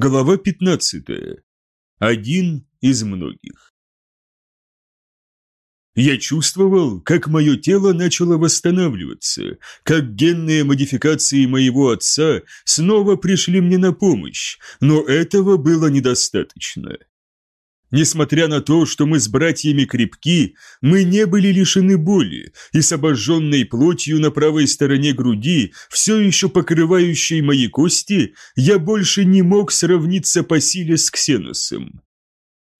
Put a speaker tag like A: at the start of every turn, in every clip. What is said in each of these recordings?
A: Глава 15. Один из многих. Я чувствовал, как мое тело начало восстанавливаться, как генные модификации моего отца снова пришли мне на помощь, но этого было недостаточно. Несмотря на то, что мы с братьями крепки, мы не были лишены боли, и с обожженной плотью на правой стороне груди, все еще покрывающей мои кости, я больше не мог сравниться по силе с Ксеносом.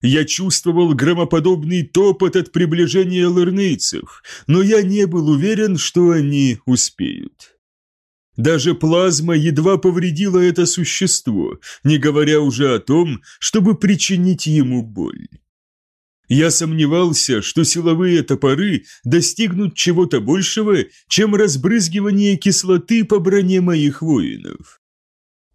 A: Я чувствовал громоподобный топот от приближения лырнейцев, но я не был уверен, что они успеют. Даже плазма едва повредила это существо, не говоря уже о том, чтобы причинить ему боль. Я сомневался, что силовые топоры достигнут чего-то большего, чем разбрызгивание кислоты по броне моих воинов.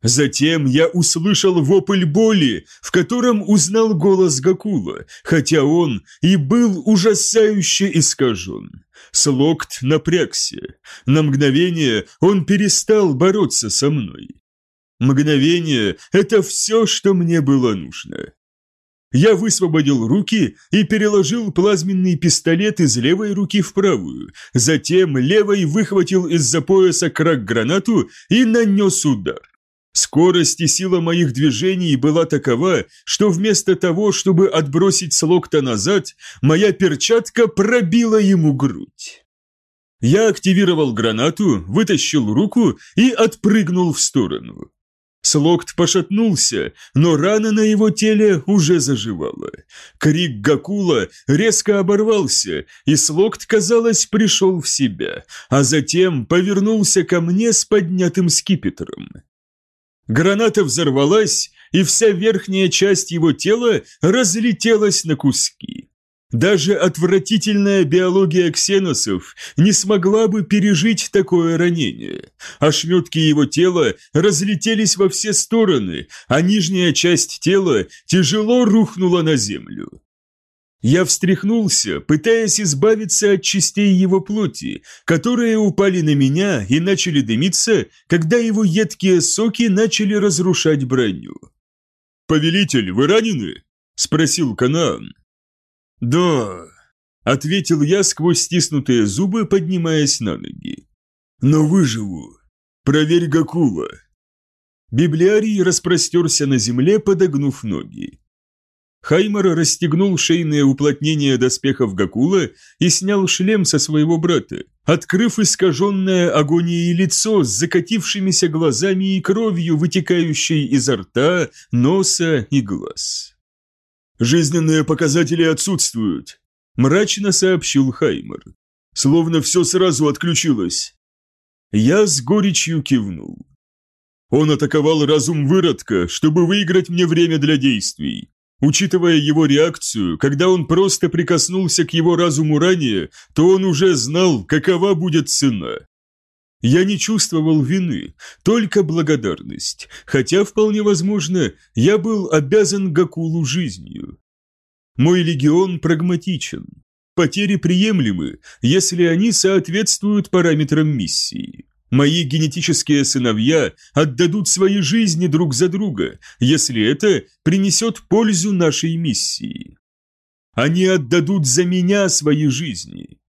A: Затем я услышал вопль боли, в котором узнал голос Гакула, хотя он и был ужасающе искажен. Слокт напрягся. На мгновение он перестал бороться со мной. Мгновение – это все, что мне было нужно. Я высвободил руки и переложил плазменный пистолет из левой руки в правую, затем левой выхватил из-за пояса крак-гранату и нанес удар. Скорость и сила моих движений была такова, что вместо того, чтобы отбросить с локта назад, моя перчатка пробила ему грудь. Я активировал гранату, вытащил руку и отпрыгнул в сторону. Слокт пошатнулся, но рана на его теле уже заживала. Крик Гакула резко оборвался, и Слокт, казалось, пришел в себя, а затем повернулся ко мне с поднятым скипетром. Граната взорвалась, и вся верхняя часть его тела разлетелась на куски. Даже отвратительная биология ксеносов не смогла бы пережить такое ранение. Ошметки его тела разлетелись во все стороны, а нижняя часть тела тяжело рухнула на землю. Я встряхнулся, пытаясь избавиться от частей его плоти, которые упали на меня и начали дымиться, когда его едкие соки начали разрушать броню. «Повелитель, вы ранены?» – спросил Канаан. «Да», – ответил я сквозь стиснутые зубы, поднимаясь на ноги. «Но выживу. Проверь Гакула». Библиарий распростерся на земле, подогнув ноги. Хаймар расстегнул шейные уплотнения доспехов Гакула и снял шлем со своего брата, открыв искаженное агонией лицо с закатившимися глазами и кровью, вытекающей изо рта, носа и глаз. «Жизненные показатели отсутствуют», – мрачно сообщил Хаймар. «Словно все сразу отключилось». Я с горечью кивнул. Он атаковал разум выродка, чтобы выиграть мне время для действий. Учитывая его реакцию, когда он просто прикоснулся к его разуму ранее, то он уже знал, какова будет цена. Я не чувствовал вины, только благодарность, хотя, вполне возможно, я был обязан Гакулу жизнью. Мой легион прагматичен. Потери приемлемы, если они соответствуют параметрам миссии. Мои генетические сыновья отдадут свои жизни друг за друга, если это принесет пользу нашей миссии. Они отдадут за меня свои жизни.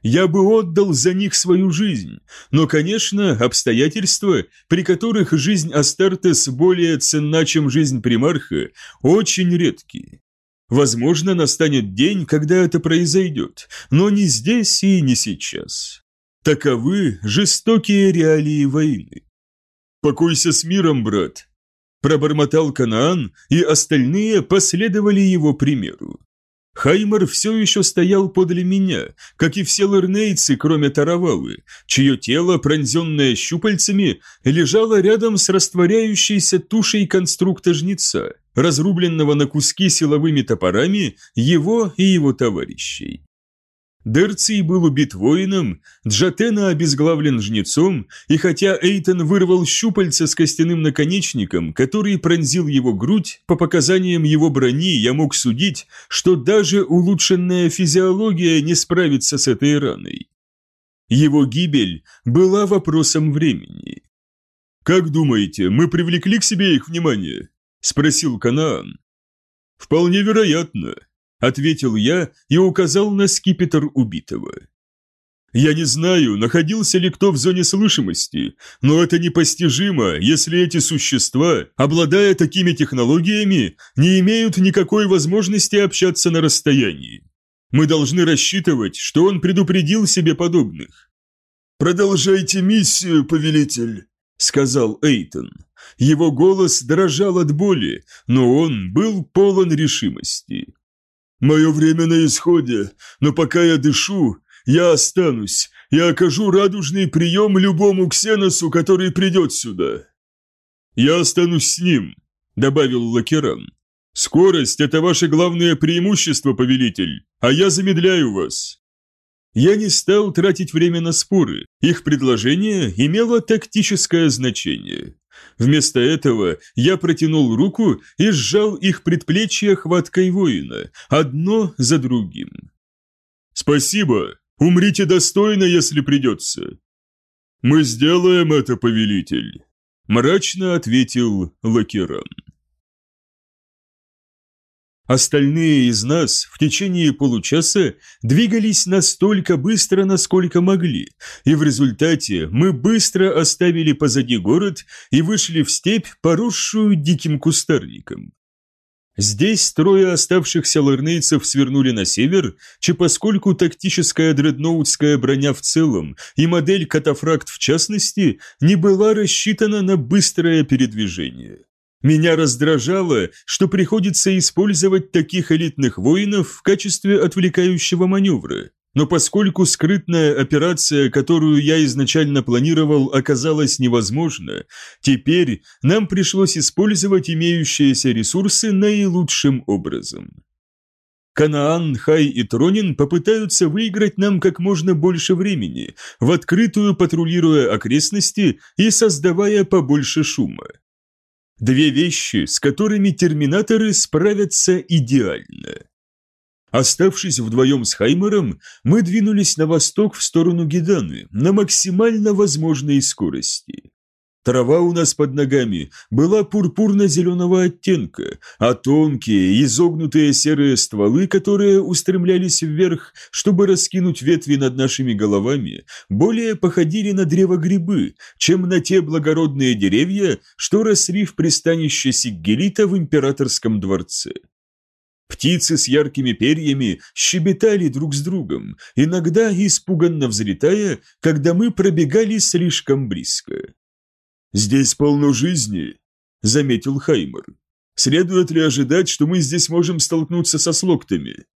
A: Я бы отдал за них свою жизнь, но, конечно, обстоятельства, при которых жизнь Астартес более ценна, чем жизнь примарха, очень редкие. Возможно, настанет день, когда это произойдет, но не здесь и не сейчас. Таковы жестокие реалии войны. «Покойся с миром, брат!» Пробормотал Канаан, и остальные последовали его примеру. Хаймар все еще стоял подле меня, как и все лырнейцы, кроме Таравалы, чье тело, пронзенное щупальцами, лежало рядом с растворяющейся тушей конструкта жнеца, разрубленного на куски силовыми топорами его и его товарищей. Дерций был убит воином, Джатена обезглавлен жнецом, и хотя Эйтон вырвал щупальца с костяным наконечником, который пронзил его грудь, по показаниям его брони я мог судить, что даже улучшенная физиология не справится с этой раной. Его гибель была вопросом времени. «Как думаете, мы привлекли к себе их внимание?» спросил Канаан. «Вполне вероятно», — ответил я и указал на скипетр убитого. Я не знаю, находился ли кто в зоне слышимости, но это непостижимо, если эти существа, обладая такими технологиями, не имеют никакой возможности общаться на расстоянии. Мы должны рассчитывать, что он предупредил себе подобных. «Продолжайте миссию, повелитель», — сказал Эйтон. Его голос дрожал от боли, но он был полон решимости. «Мое время на исходе, но пока я дышу, я останусь и окажу радужный прием любому ксеносу, который придет сюда». «Я останусь с ним», — добавил Лакеран. «Скорость — это ваше главное преимущество, повелитель, а я замедляю вас». Я не стал тратить время на споры, их предложение имело тактическое значение. Вместо этого я протянул руку и сжал их предплечья хваткой воина, одно за другим. «Спасибо!» Умрите достойно, если придется». «Мы сделаем это, повелитель», – мрачно ответил Лакеран. Остальные из нас в течение получаса двигались настолько быстро, насколько могли, и в результате мы быстро оставили позади город и вышли в степь, поросшую диким кустарником. Здесь трое оставшихся лорнейцев свернули на север, че поскольку тактическая дредноутская броня в целом и модель катафракт в частности не была рассчитана на быстрое передвижение. Меня раздражало, что приходится использовать таких элитных воинов в качестве отвлекающего маневра. Но поскольку скрытная операция, которую я изначально планировал, оказалась невозможна, теперь нам пришлось использовать имеющиеся ресурсы наилучшим образом. Канаан, Хай и Тронин попытаются выиграть нам как можно больше времени, в открытую патрулируя окрестности и создавая побольше шума. Две вещи, с которыми терминаторы справятся идеально. Оставшись вдвоем с Хаймером, мы двинулись на восток в сторону Геданы на максимально возможной скорости. Трава у нас под ногами была пурпурно-зеленого оттенка, а тонкие, изогнутые серые стволы, которые устремлялись вверх, чтобы раскинуть ветви над нашими головами, более походили на древогрибы, чем на те благородные деревья, что росли в пристанище Сиггелита в императорском дворце. Птицы с яркими перьями щебетали друг с другом, иногда испуганно взлетая, когда мы пробегали слишком близко. «Здесь полно жизни», — заметил Хаймер. «Следует ли ожидать, что мы здесь можем столкнуться со слоктами?»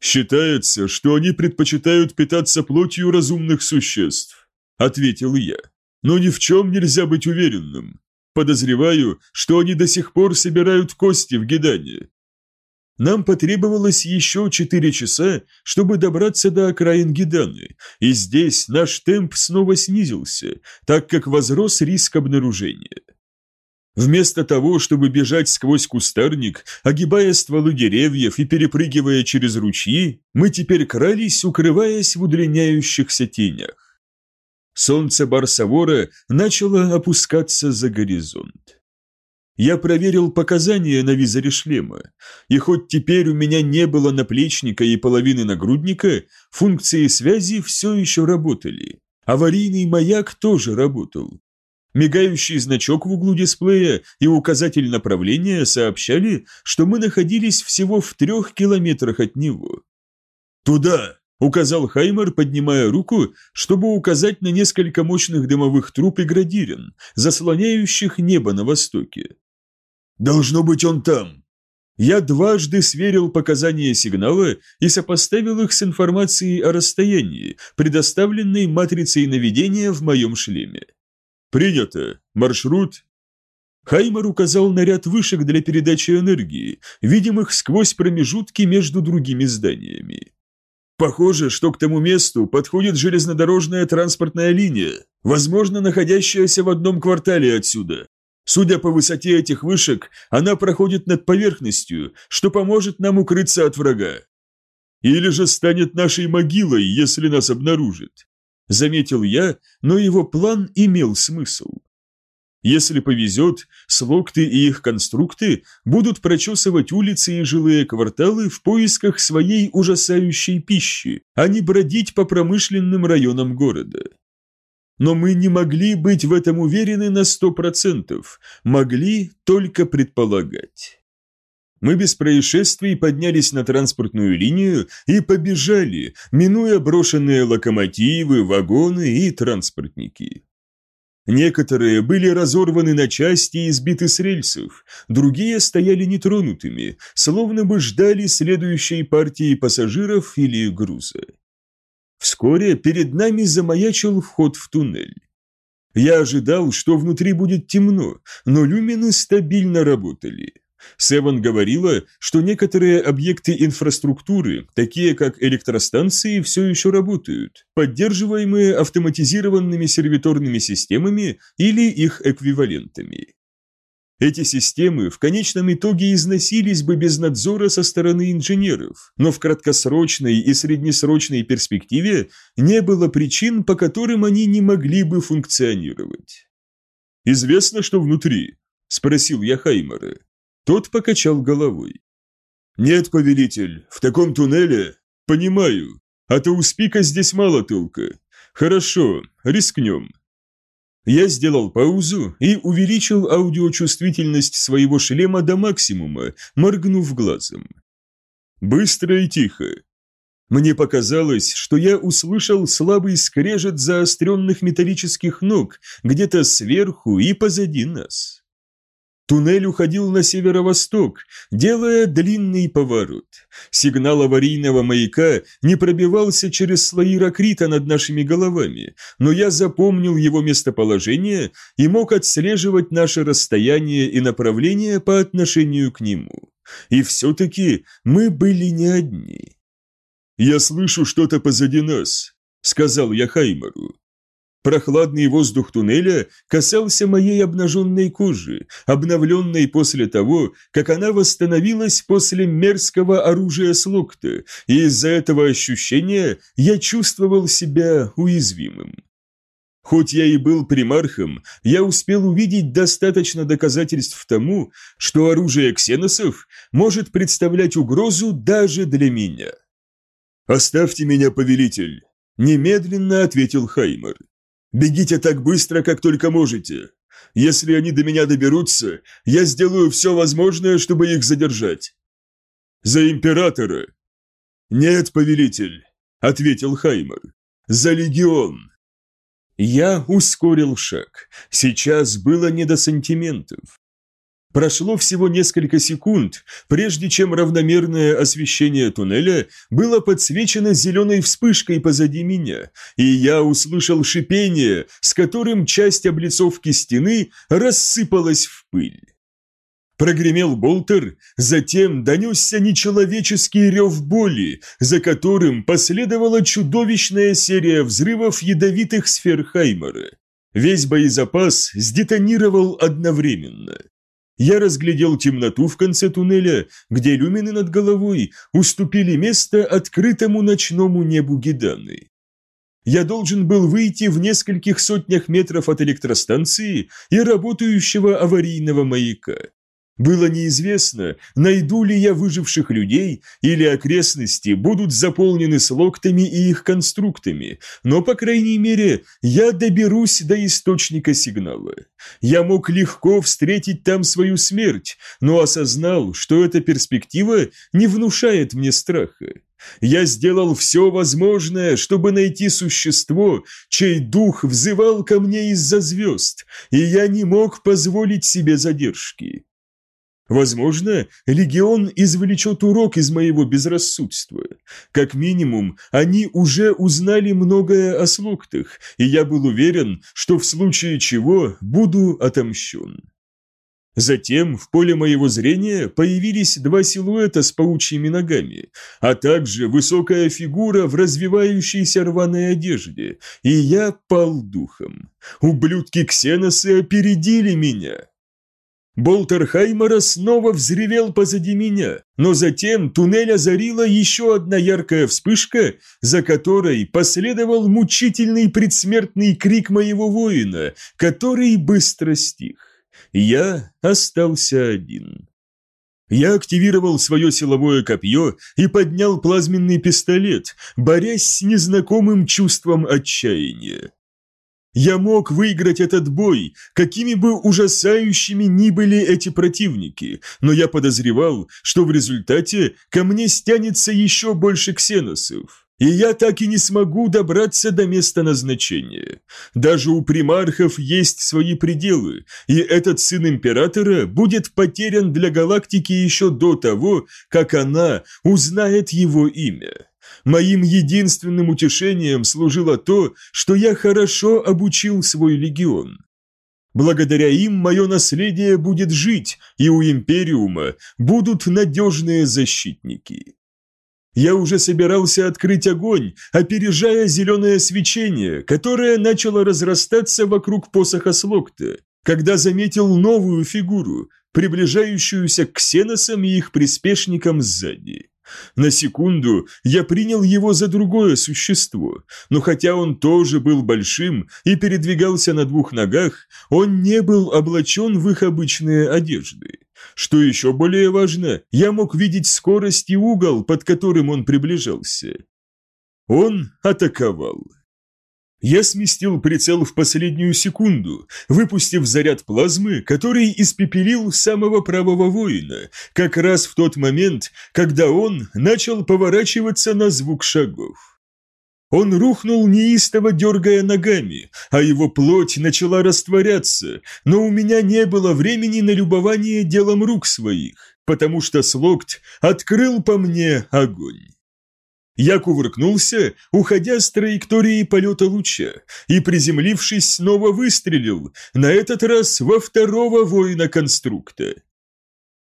A: «Считается, что они предпочитают питаться плотью разумных существ», — ответил я. «Но ни в чем нельзя быть уверенным. Подозреваю, что они до сих пор собирают кости в Гедане. Нам потребовалось еще четыре часа, чтобы добраться до окраин Гиданы, и здесь наш темп снова снизился, так как возрос риск обнаружения. Вместо того, чтобы бежать сквозь кустарник, огибая стволы деревьев и перепрыгивая через ручьи, мы теперь крались, укрываясь в удлиняющихся тенях. Солнце Барсавора начало опускаться за горизонт. Я проверил показания на визоре шлема, и хоть теперь у меня не было наплечника и половины нагрудника, функции связи все еще работали. Аварийный маяк тоже работал. Мигающий значок в углу дисплея и указатель направления сообщали, что мы находились всего в трех километрах от него. «Туда!» – указал Хаймер, поднимая руку, чтобы указать на несколько мощных дымовых труб и градирен, заслоняющих небо на востоке. Должно быть он там. Я дважды сверил показания сигнала и сопоставил их с информацией о расстоянии, предоставленной матрицей наведения в моем шлеме. Принято. Маршрут. Хаймар указал на ряд вышек для передачи энергии, видимых сквозь промежутки между другими зданиями. Похоже, что к тому месту подходит железнодорожная транспортная линия, возможно, находящаяся в одном квартале отсюда. Судя по высоте этих вышек, она проходит над поверхностью, что поможет нам укрыться от врага. Или же станет нашей могилой, если нас обнаружит. Заметил я, но его план имел смысл. Если повезет, слокты и их конструкты будут прочесывать улицы и жилые кварталы в поисках своей ужасающей пищи, а не бродить по промышленным районам города. Но мы не могли быть в этом уверены на сто процентов, могли только предполагать. Мы без происшествий поднялись на транспортную линию и побежали, минуя брошенные локомотивы, вагоны и транспортники. Некоторые были разорваны на части и сбиты с рельсов, другие стояли нетронутыми, словно бы ждали следующей партии пассажиров или груза. Вскоре перед нами замаячил вход в туннель. Я ожидал, что внутри будет темно, но люмины стабильно работали. Севан говорила, что некоторые объекты инфраструктуры, такие как электростанции, все еще работают, поддерживаемые автоматизированными сервиторными системами или их эквивалентами. Эти системы в конечном итоге износились бы без надзора со стороны инженеров, но в краткосрочной и среднесрочной перспективе не было причин, по которым они не могли бы функционировать. «Известно, что внутри?» – спросил я Хаймера. Тот покачал головой. «Нет, повелитель, в таком туннеле? Понимаю. А то у Спика здесь мало толка. Хорошо, рискнем». Я сделал паузу и увеличил аудиочувствительность своего шлема до максимума, моргнув глазом. Быстро и тихо. Мне показалось, что я услышал слабый скрежет заостренных металлических ног где-то сверху и позади нас. Туннель уходил на северо-восток, делая длинный поворот. Сигнал аварийного маяка не пробивался через слои ракрита над нашими головами, но я запомнил его местоположение и мог отслеживать наше расстояние и направление по отношению к нему. И все-таки мы были не одни. «Я слышу что-то позади нас», — сказал я Хаймеру. Прохладный воздух туннеля касался моей обнаженной кожи, обновленной после того, как она восстановилась после мерзкого оружия с локта, и из-за этого ощущения я чувствовал себя уязвимым. Хоть я и был примархом, я успел увидеть достаточно доказательств тому, что оружие ксеносов может представлять угрозу даже для меня. «Оставьте меня, повелитель», – немедленно ответил Хаймер. Бегите так быстро, как только можете. Если они до меня доберутся, я сделаю все возможное, чтобы их задержать. За императора. Нет, повелитель, ответил Хаймер. За легион. Я ускорил шаг. Сейчас было не до сантиментов. Прошло всего несколько секунд, прежде чем равномерное освещение туннеля было подсвечено зеленой вспышкой позади меня, и я услышал шипение, с которым часть облицовки стены рассыпалась в пыль. Прогремел болтер, затем донесся нечеловеческий рев боли, за которым последовала чудовищная серия взрывов ядовитых сфер Хаймера. Весь боезапас сдетонировал одновременно. Я разглядел темноту в конце туннеля, где люмины над головой уступили место открытому ночному небу Геданы. Я должен был выйти в нескольких сотнях метров от электростанции и работающего аварийного маяка. Было неизвестно, найду ли я выживших людей или окрестности будут заполнены слоктами и их конструктами, но, по крайней мере, я доберусь до источника сигнала. Я мог легко встретить там свою смерть, но осознал, что эта перспектива не внушает мне страха. Я сделал все возможное, чтобы найти существо, чей дух взывал ко мне из-за звезд, и я не мог позволить себе задержки. Возможно, легион извлечет урок из моего безрассудства. Как минимум, они уже узнали многое о слуктах, и я был уверен, что в случае чего буду отомщен. Затем в поле моего зрения появились два силуэта с паучьими ногами, а также высокая фигура в развивающейся рваной одежде, и я пал духом. Ублюдки ксеносы опередили меня. Болтер Хаймера снова взревел позади меня, но затем туннель озарила еще одна яркая вспышка, за которой последовал мучительный предсмертный крик моего воина, который быстро стих. Я остался один. Я активировал свое силовое копье и поднял плазменный пистолет, борясь с незнакомым чувством отчаяния. Я мог выиграть этот бой, какими бы ужасающими ни были эти противники, но я подозревал, что в результате ко мне стянется еще больше ксеносов. И я так и не смогу добраться до места назначения. Даже у примархов есть свои пределы, и этот сын императора будет потерян для галактики еще до того, как она узнает его имя. Моим единственным утешением служило то, что я хорошо обучил свой легион. Благодаря им мое наследие будет жить, и у Империума будут надежные защитники. Я уже собирался открыть огонь, опережая зеленое свечение, которое начало разрастаться вокруг посоха Слокта, когда заметил новую фигуру, приближающуюся к ксеносам и их приспешникам сзади. На секунду я принял его за другое существо, но хотя он тоже был большим и передвигался на двух ногах, он не был облачен в их обычные одежды. Что еще более важно, я мог видеть скорость и угол, под которым он приближался. Он атаковал. Я сместил прицел в последнюю секунду, выпустив заряд плазмы, который испепелил самого правого воина, как раз в тот момент, когда он начал поворачиваться на звук шагов. Он рухнул неистово дергая ногами, а его плоть начала растворяться, но у меня не было времени на любование делом рук своих, потому что Слокт открыл по мне огонь. Я кувыркнулся, уходя с траектории полета луча, и, приземлившись, снова выстрелил, на этот раз во второго воина-конструкта.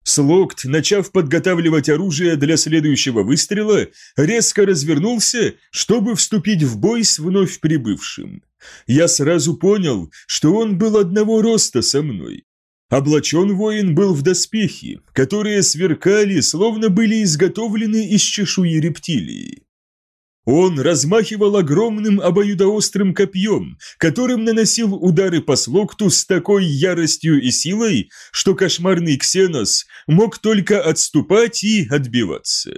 A: Слокт, начав подготавливать оружие для следующего выстрела, резко развернулся, чтобы вступить в бой с вновь прибывшим. Я сразу понял, что он был одного роста со мной. Облачен воин был в доспехи, которые сверкали, словно были изготовлены из чешуи рептилии. Он размахивал огромным обоюдоострым копьем, которым наносил удары по слокту с такой яростью и силой, что кошмарный Ксенос мог только отступать и отбиваться.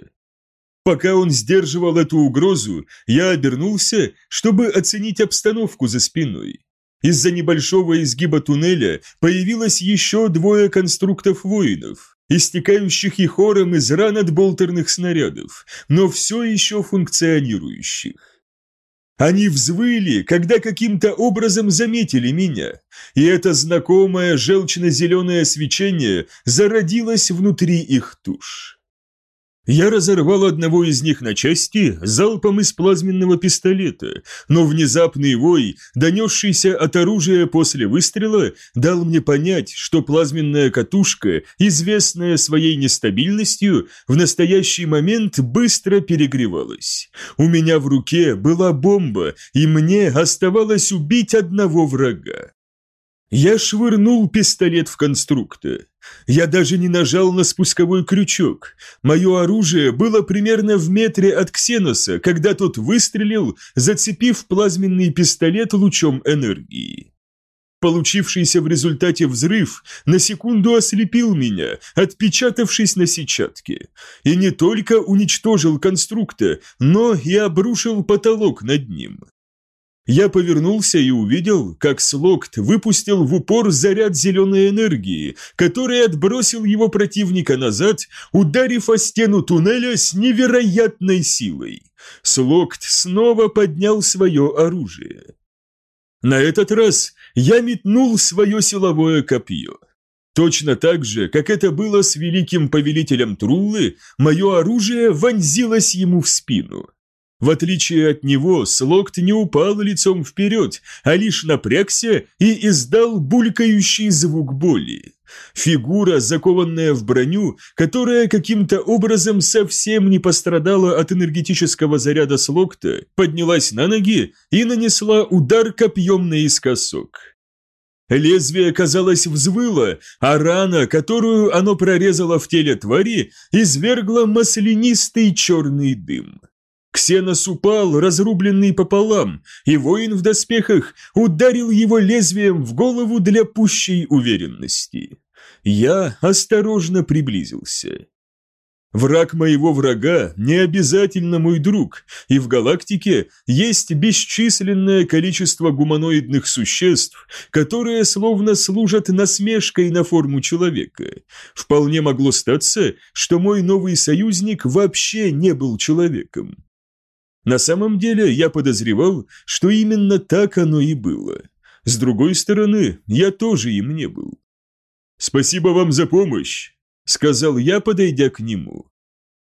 A: Пока он сдерживал эту угрозу, я обернулся, чтобы оценить обстановку за спиной. Из-за небольшого изгиба туннеля появилось еще двое конструктов воинов истекающих и хором из ран от болтерных снарядов, но все еще функционирующих. Они взвыли, когда каким-то образом заметили меня, и это знакомое желчно-зеленое свечение зародилось внутри их туш. Я разорвал одного из них на части залпом из плазменного пистолета, но внезапный вой, донесшийся от оружия после выстрела, дал мне понять, что плазменная катушка, известная своей нестабильностью, в настоящий момент быстро перегревалась. У меня в руке была бомба, и мне оставалось убить одного врага. Я швырнул пистолет в конструкта. Я даже не нажал на спусковой крючок. Мое оружие было примерно в метре от Ксеноса, когда тот выстрелил, зацепив плазменный пистолет лучом энергии. Получившийся в результате взрыв на секунду ослепил меня, отпечатавшись на сетчатке, и не только уничтожил конструкта, но и обрушил потолок над ним. Я повернулся и увидел, как Слокт выпустил в упор заряд зеленой энергии, который отбросил его противника назад, ударив о стену туннеля с невероятной силой. Слокт снова поднял свое оружие. На этот раз я метнул свое силовое копье. Точно так же, как это было с великим повелителем Труллы, мое оружие вонзилось ему в спину. В отличие от него, Слокт не упал лицом вперед, а лишь напрягся и издал булькающий звук боли. Фигура, закованная в броню, которая каким-то образом совсем не пострадала от энергетического заряда Слокта, поднялась на ноги и нанесла удар копьем наискосок. Лезвие, казалось, взвыло, а рана, которую оно прорезало в теле твари, извергла маслянистый черный дым. Ксенос упал, разрубленный пополам, и воин в доспехах ударил его лезвием в голову для пущей уверенности. Я осторожно приблизился. Враг моего врага не обязательно мой друг, и в галактике есть бесчисленное количество гуманоидных существ, которые словно служат насмешкой на форму человека. Вполне могло статься, что мой новый союзник вообще не был человеком. На самом деле я подозревал, что именно так оно и было. С другой стороны, я тоже им не был. «Спасибо вам за помощь», — сказал я, подойдя к нему.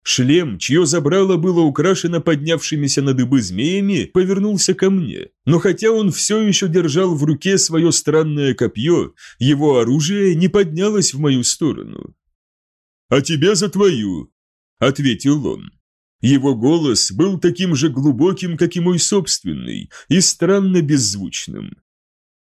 A: Шлем, чье забрало было украшено поднявшимися на дыбы змеями, повернулся ко мне, но хотя он все еще держал в руке свое странное копье, его оружие не поднялось в мою сторону. «А тебе за твою», — ответил он. Его голос был таким же глубоким, как и мой собственный, и странно беззвучным.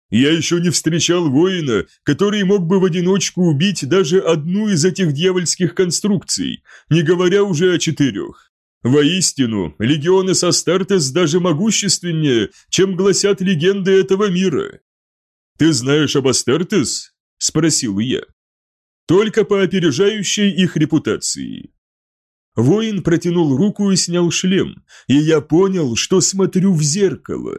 A: Я еще не встречал воина, который мог бы в одиночку убить даже одну из этих дьявольских конструкций, не говоря уже о четырех. Воистину, легионы Састартес даже могущественнее, чем гласят легенды этого мира. «Ты знаешь об Астартес?» – спросил я. «Только по опережающей их репутации». Воин протянул руку и снял шлем, и я понял, что смотрю в зеркало.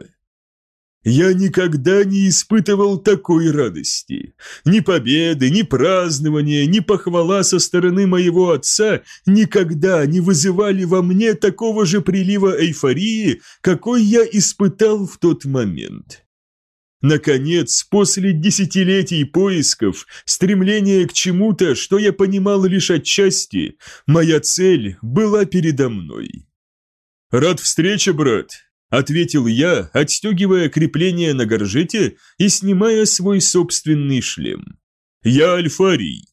A: Я никогда не испытывал такой радости. Ни победы, ни празднования, ни похвала со стороны моего отца никогда не вызывали во мне такого же прилива эйфории, какой я испытал в тот момент. Наконец, после десятилетий поисков, стремления к чему-то, что я понимал лишь отчасти, моя цель была передо мной. «Рад встрече, брат», – ответил я, отстегивая крепление на горжете и снимая свой собственный шлем. «Я Альфарий».